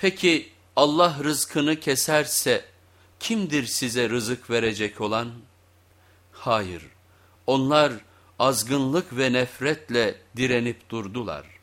Peki Allah rızkını keserse kimdir size rızık verecek olan? Hayır, onlar azgınlık ve nefretle direnip durdular.''